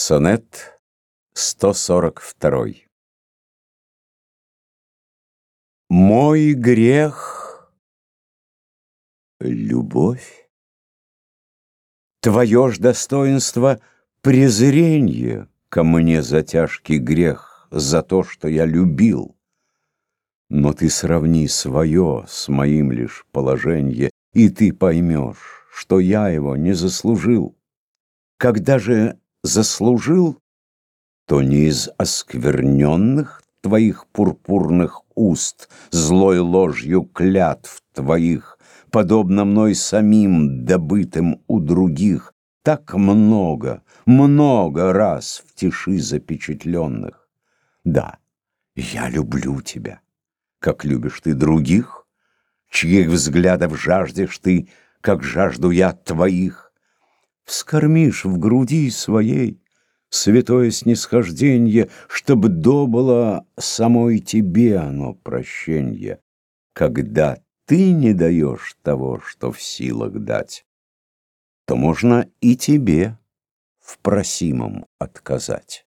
Сонет 142 Мой грех — любовь. Твое ж достоинство — презренье ко мне за тяжкий грех, за то, что я любил. Но ты сравни свое с моим лишь положенье, и ты поймешь, что я его не заслужил. Когда же заслужил, то не из оскверненных твоих пурпурных уст, злой ложью клятв твоих, подобно мной самим, добытым у других, так много, много раз в тиши запечатленных. Да, я люблю тебя, как любишь ты других, чьих взглядов жаждешь ты, как жажду я твоих вскормишь в груди своей святое снисхожденье, чтобы добыло самой тебе оно прощенье, когда ты не даешь того, что в силах дать, то можно и тебе в просимом отказать.